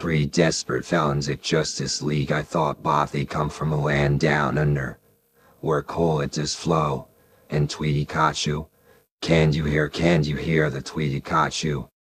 Three desperate felons at Justice League I thought bothy come from a land down under. Where coal it does flow, and Tweety caught you. Can you hear, can you hear the Tweety caught you?